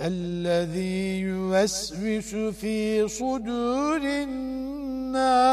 الذي يوسوس في صدور الناس.